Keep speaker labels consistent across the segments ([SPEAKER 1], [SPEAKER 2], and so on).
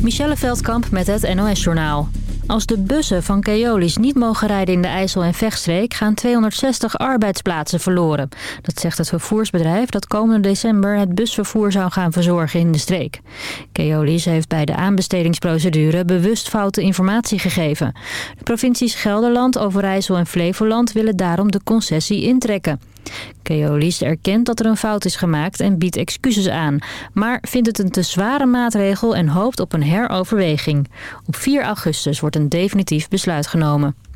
[SPEAKER 1] Michelle Veldkamp met het NOS-journaal. Als de bussen van Keolis niet mogen rijden in de IJssel- en Vechtstreek... gaan 260 arbeidsplaatsen verloren. Dat zegt het vervoersbedrijf dat komende december... het busvervoer zou gaan verzorgen in de streek. Keolis heeft bij de aanbestedingsprocedure... bewust foute informatie gegeven. De provincies Gelderland, Overijssel en Flevoland... willen daarom de concessie intrekken. Keolis erkent dat er een fout is gemaakt en biedt excuses aan. Maar vindt het een te zware maatregel en hoopt op een heroverweging. Op 4 augustus wordt een definitief besluit genomen.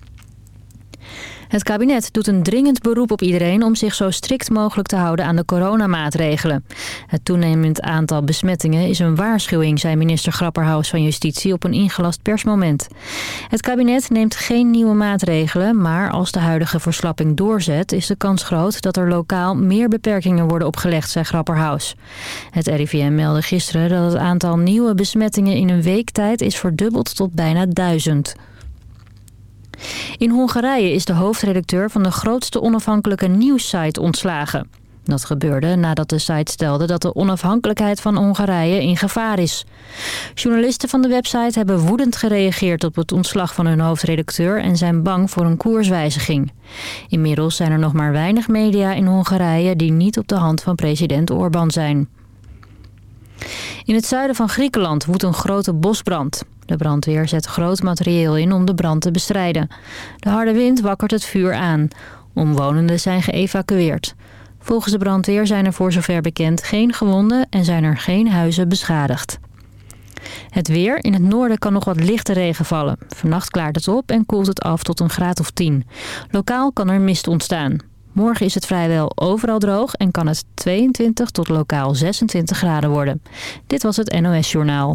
[SPEAKER 1] Het kabinet doet een dringend beroep op iedereen om zich zo strikt mogelijk te houden aan de coronamaatregelen. Het toenemend aantal besmettingen is een waarschuwing, zei minister Grapperhaus van Justitie op een ingelast persmoment. Het kabinet neemt geen nieuwe maatregelen, maar als de huidige verslapping doorzet is de kans groot dat er lokaal meer beperkingen worden opgelegd, zei Grapperhaus. Het RIVM meldde gisteren dat het aantal nieuwe besmettingen in een week tijd is verdubbeld tot bijna duizend. In Hongarije is de hoofdredacteur van de grootste onafhankelijke nieuwssite ontslagen. Dat gebeurde nadat de site stelde dat de onafhankelijkheid van Hongarije in gevaar is. Journalisten van de website hebben woedend gereageerd op het ontslag van hun hoofdredacteur en zijn bang voor een koerswijziging. Inmiddels zijn er nog maar weinig media in Hongarije die niet op de hand van president Orbán zijn. In het zuiden van Griekenland woedt een grote bosbrand. De brandweer zet groot materieel in om de brand te bestrijden. De harde wind wakkert het vuur aan. Omwonenden zijn geëvacueerd. Volgens de brandweer zijn er voor zover bekend geen gewonden en zijn er geen huizen beschadigd. Het weer. In het noorden kan nog wat lichte regen vallen. Vannacht klaart het op en koelt het af tot een graad of 10. Lokaal kan er mist ontstaan. Morgen is het vrijwel overal droog en kan het 22 tot lokaal 26 graden worden. Dit was het NOS Journaal.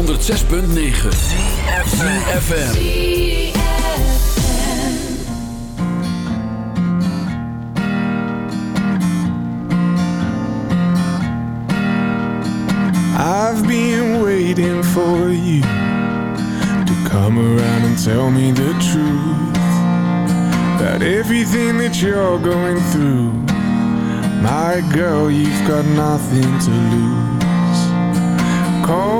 [SPEAKER 2] 106.9 CFFM
[SPEAKER 3] I've been waiting for you To come around and tell me the truth. About everything that you're going through My girl, you've got nothing to lose. Cold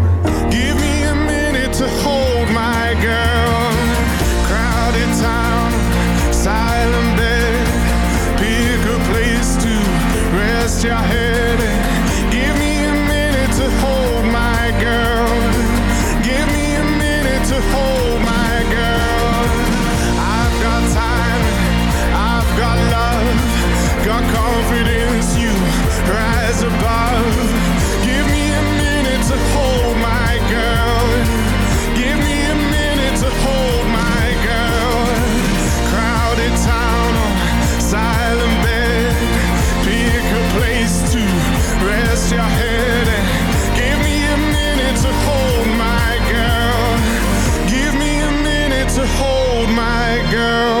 [SPEAKER 3] girl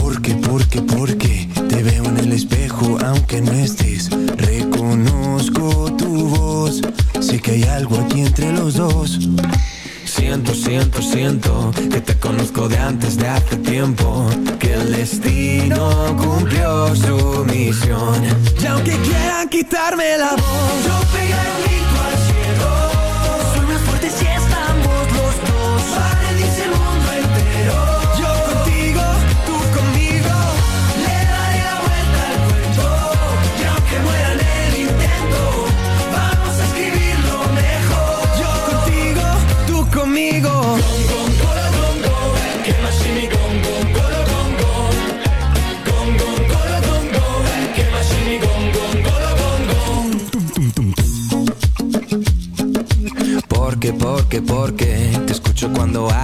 [SPEAKER 4] Porque, porque, porque te veo en el espejo aunque no estés. Reconozco tu voz, sé que hay algo aquí entre los dos.
[SPEAKER 5] Siento, siento, siento que te conozco de antes de hace tiempo. Que el destino cumplió su misión. Y aunque quieran quitarme la voz, yo pegaré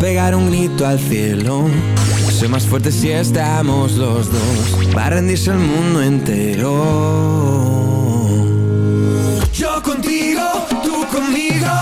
[SPEAKER 5] pegar un grito al cielo. Soy más fuerte si estamos los dos. Va a rendirse el mundo entero. Yo contigo, tú conmigo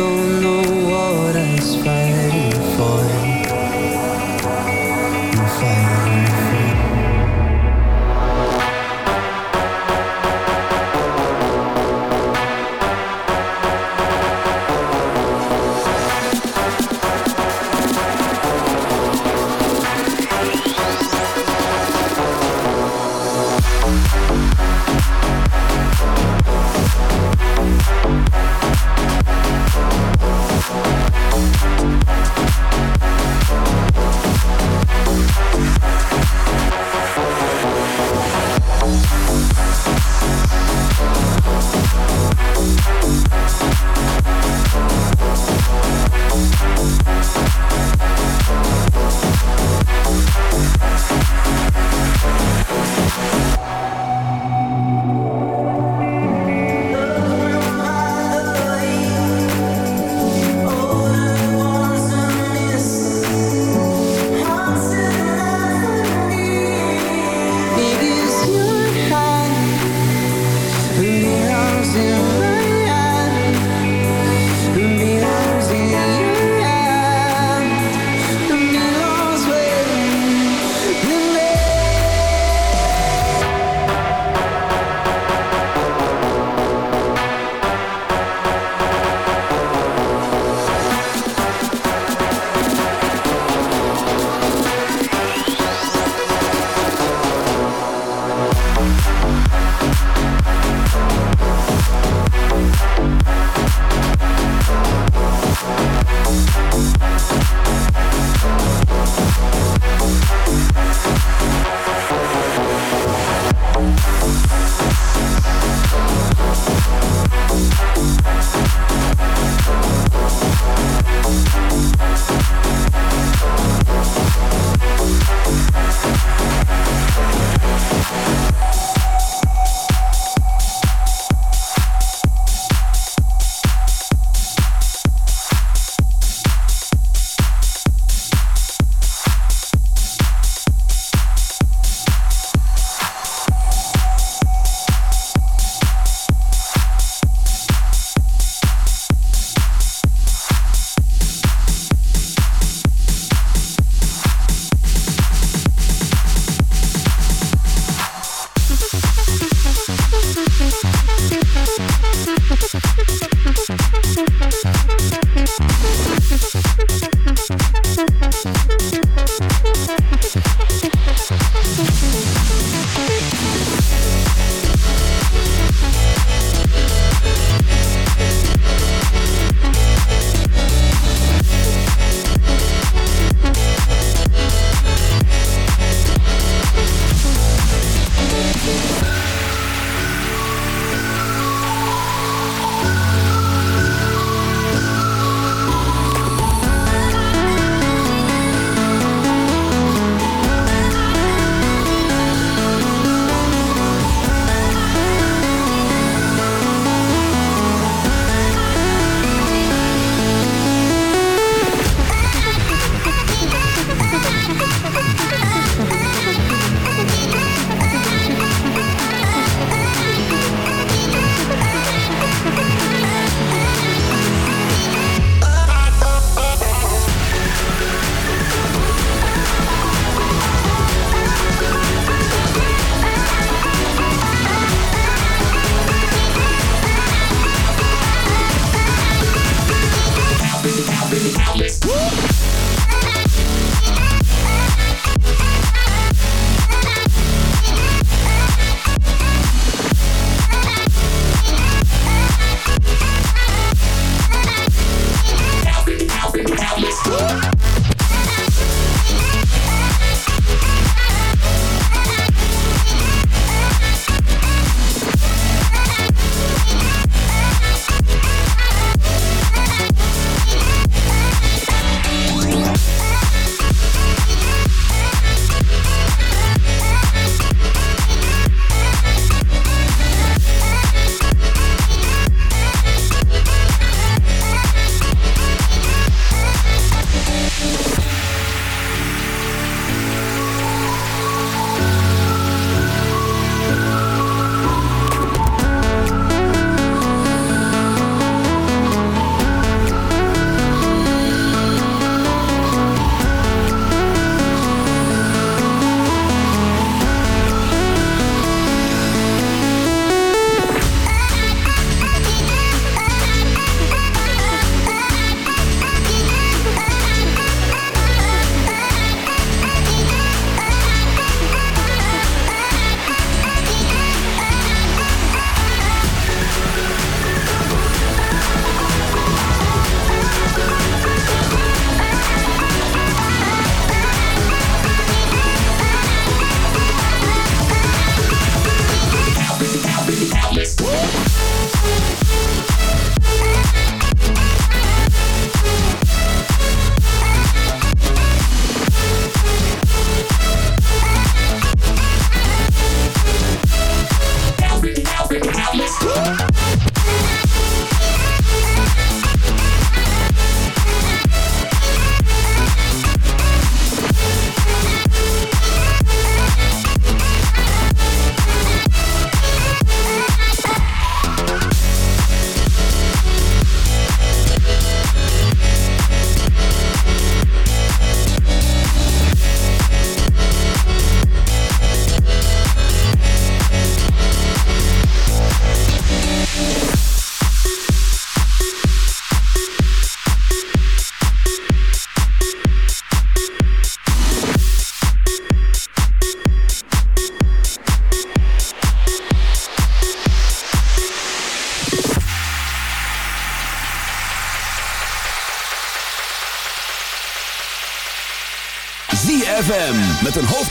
[SPEAKER 6] don't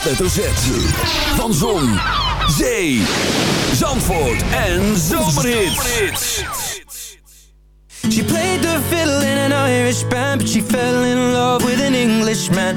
[SPEAKER 2] hoofdletter Z. Van Zon, Zee, Zandvoort en Zomerhits.
[SPEAKER 5] She played the fiddle in an Irish band But she fell in love with an Englishman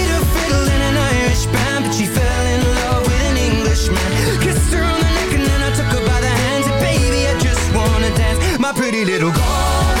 [SPEAKER 5] pretty little girl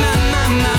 [SPEAKER 5] My, my, my,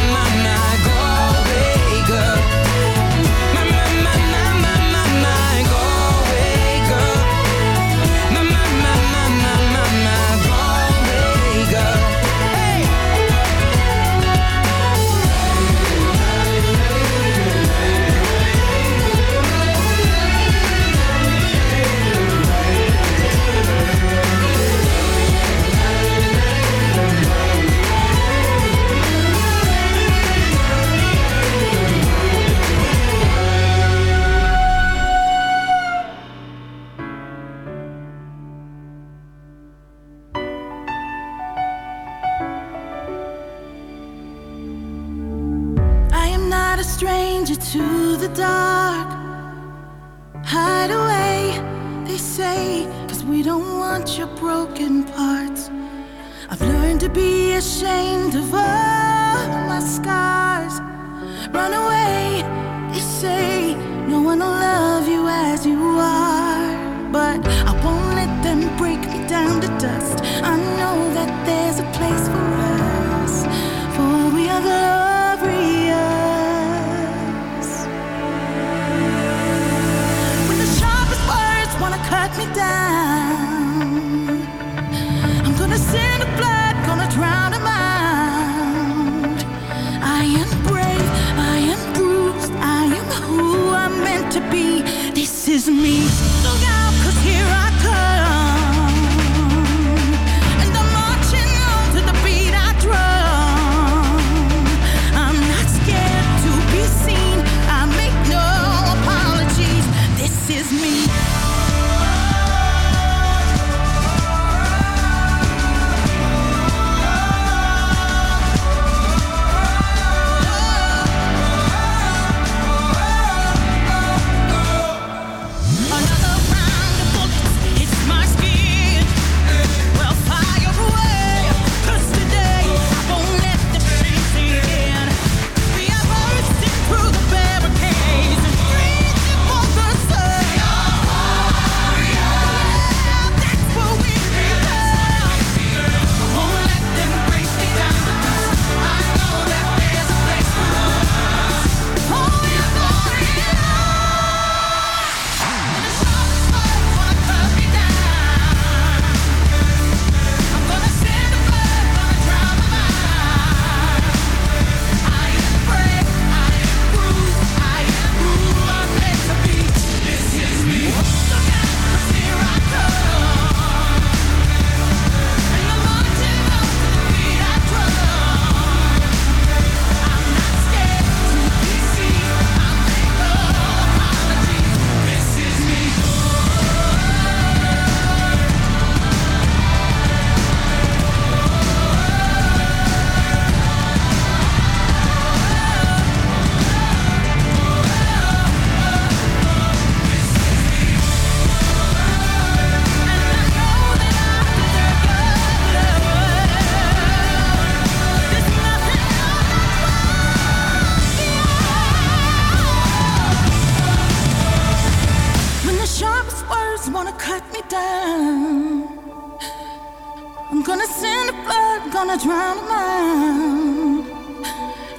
[SPEAKER 7] I'm gonna send a flood, gonna drown a man.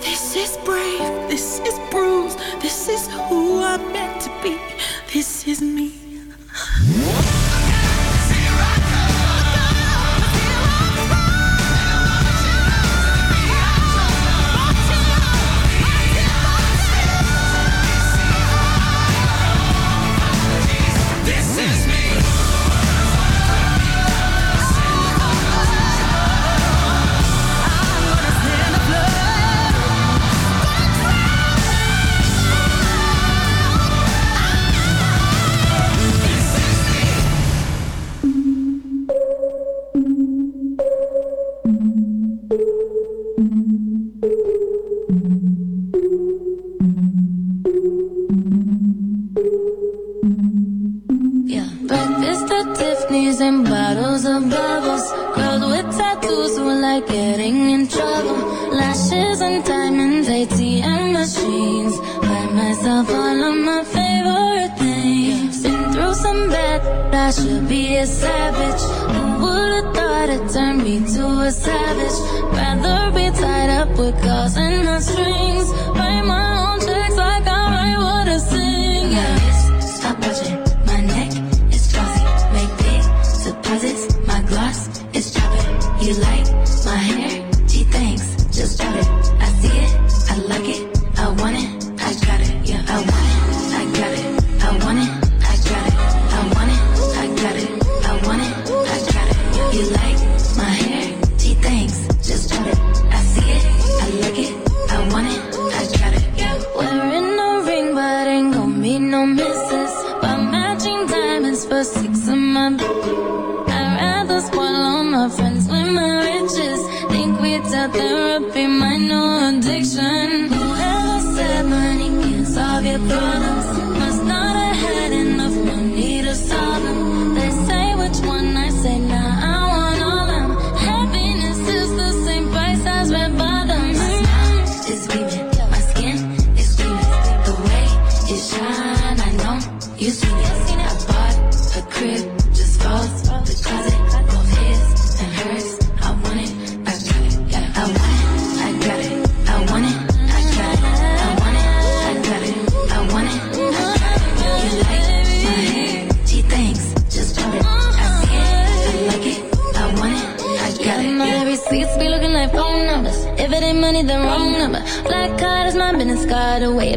[SPEAKER 7] This is brave, this is bruised, this is who I'm meant to be, this is me.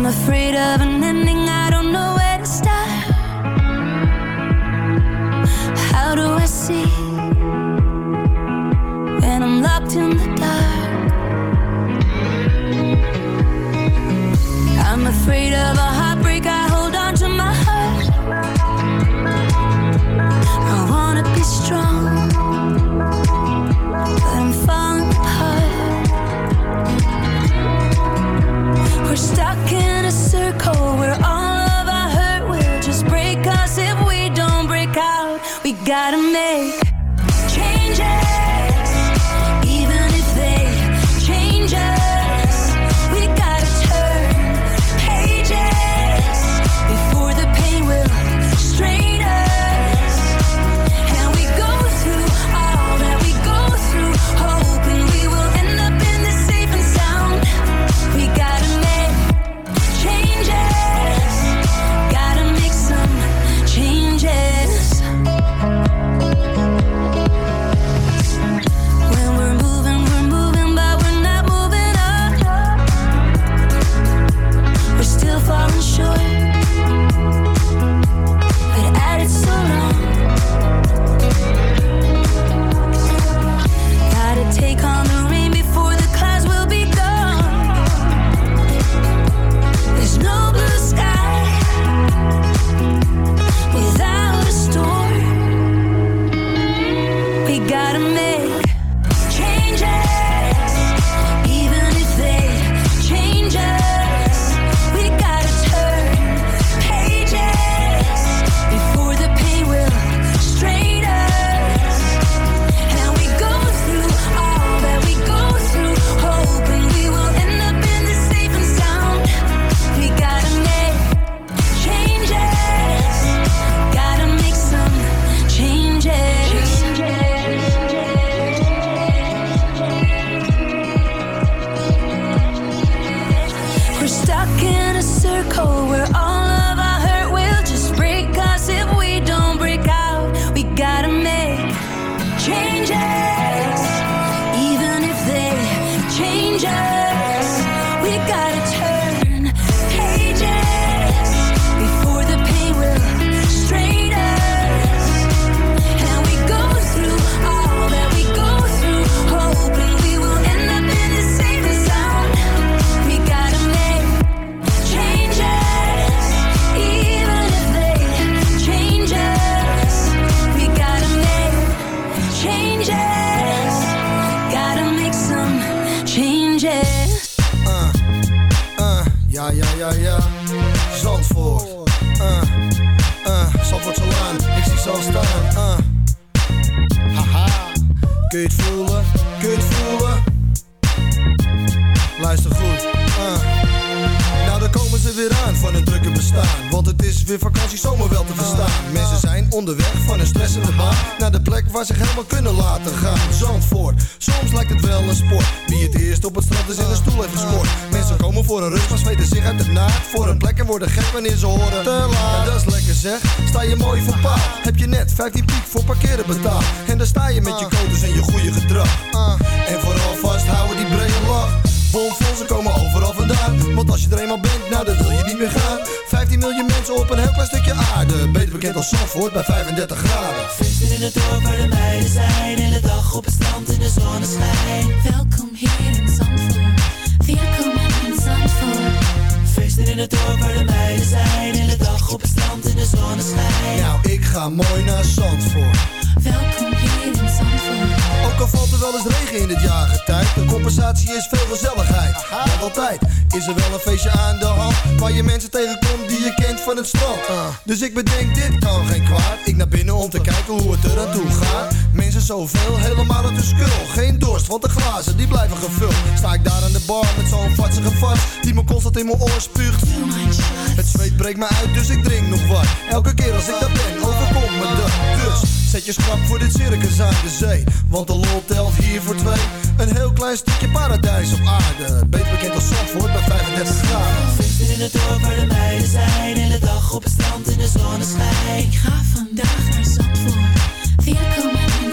[SPEAKER 8] I'm afraid of an ending
[SPEAKER 9] wanneer ze horen. Te laat. En dat is lekker zeg, sta je mooi voor paal. Heb je net 15 piek voor parkeren betaald. En dan sta je met je codes en je goede gedrag. En vooral vasthouden die brede lach. Bomvol, ze komen overal vandaan. Want als je er eenmaal bent, nou dan wil je niet meer gaan. 15 miljoen mensen op een heel klein stukje aarde. Beter bekend als Zandvoort bij 35 graden.
[SPEAKER 10] Feesten in het dorp waar de meiden zijn. In de dag op het strand in de zonneschijn.
[SPEAKER 11] Welkom hier in Zandvoort. Welkom. In
[SPEAKER 10] het dorp waar de meiden zijn. In de dag op het strand in de zonneschijn.
[SPEAKER 9] Nou, ik ga mooi naar Zandvoort.
[SPEAKER 11] Welkom hier in Zandvoort.
[SPEAKER 9] Ook al valt er wel eens regen in dit jaargetijd. De compensatie is veel gezelligheid. Want altijd is er wel een feestje aan de hand. Waar je mensen tegenkomt die je kent van het strand. Dus ik bedenk, dit kan geen kwaad. Ik naar binnen om te kijken hoe het er aan toe gaat. Mensen zoveel, helemaal uit de skul. Geen dorst, want de glazen die blijven gevuld. Sta ik daar aan de bar met zo'n vatsige vast. Die me constant in mijn oor spuugt. Het zweet breekt me uit, dus ik drink nog wat. Elke keer als ik daar ben, overkomt me dat. Dus zet je schrap voor dit circus aan de zee. Want de lol telt hier voor twee. Een heel klein stukje paradijs op aarde. Beter bekend als Zandvoort bij 35 graden.
[SPEAKER 10] Feesten in het dorp waar de meiden zijn. In de dag op het strand in de zonneschijn.
[SPEAKER 11] Ik ga vandaag naar Zandvoort. Welkom in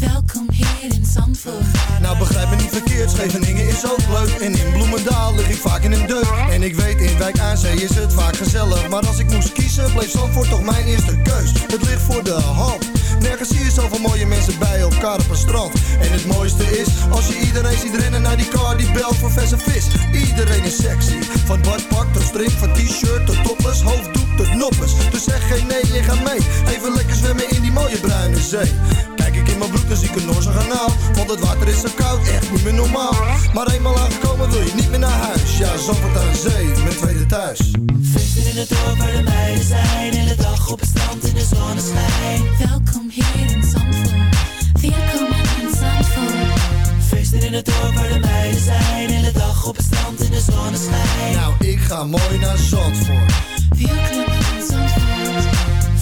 [SPEAKER 11] Welkom hier in Zandvoort.
[SPEAKER 9] Nou begrijp me niet verkeerd, Scheveningen is ook leuk. En in Bloemendaal lig ik vaak in een deuk. En ik weet, in Wijk aan Zee is het vaak gezellig. Maar als ik moest kiezen, bleef Zandvoort toch mijn eerste keus. Het ligt voor de hand. Nergens zie je zoveel mooie mensen bij elkaar op een strand. En het mooiste is, als je iedereen ziet rennen naar die car die belt voor verse vis. Iedereen is sexy, van badpak tot string, van t-shirt tot topless. Hoofddoek tot noppers, dus zeg geen nee, je gaat mee. Even lekker zwemmen in die mooie bruine zee in mijn broek, zie ik een Noorse kanaal Want het water is zo koud, echt niet meer normaal Maar eenmaal aangekomen wil je niet meer naar huis Ja, Zandvoort aan zee, mijn tweede thuis
[SPEAKER 10] Feesten in het dorp waar de meiden zijn. In de dag op het strand in de zonneschijn.
[SPEAKER 11] Welkom hier in Zandvoort. Welkom in Zandvoort.
[SPEAKER 10] Feesten in het dorp waar de meiden zijn. In de dag op het strand in de zonneschijn.
[SPEAKER 9] Nou, ik ga mooi naar Zandvoort
[SPEAKER 11] Welkom in Zandvoort.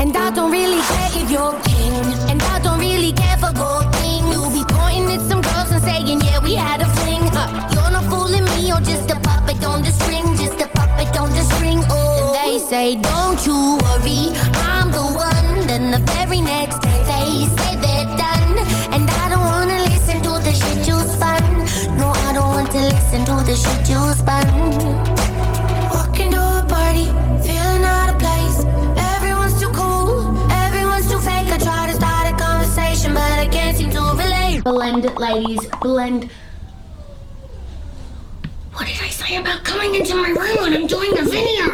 [SPEAKER 12] And I don't really care if you're king. And I don't really care for gold things. You'll be pointing at some girls and saying, yeah, we had a fling. Huh. You're not fooling me, you're just a puppet on the string. Just a puppet on the string. Oh, they say, don't you worry, I'm the one. Then the very next day they say they're done. And I don't wanna listen to the shit you spun. No, I don't want to listen to the shit you spun.
[SPEAKER 13] Blend ladies. Blend.
[SPEAKER 12] What did I say about coming into my room when I'm doing a video?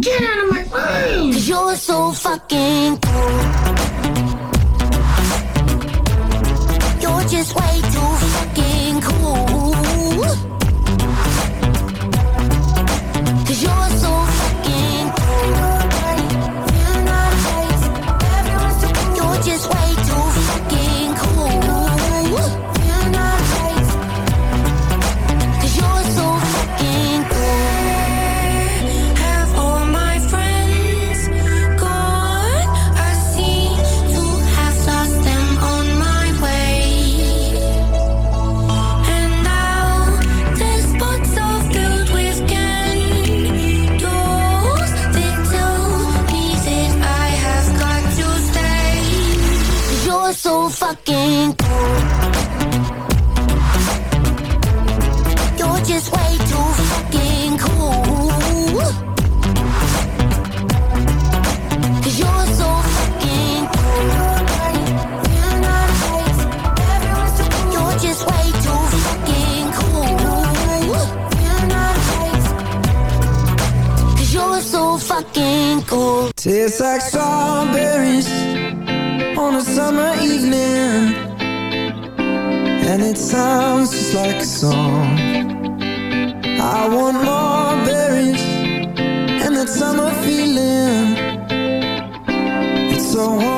[SPEAKER 12] Get out of my room! Cause you're so fucking cool. You're just way too fucking fucking cool. You're just way too fucking cool. You're so fucking cool. You're just way too fucking cool. You're so fucking cool.
[SPEAKER 6] Tastes like strawberries a summer evening And it sounds just like a song. I want more berries and that summer feeling. It's so wonderful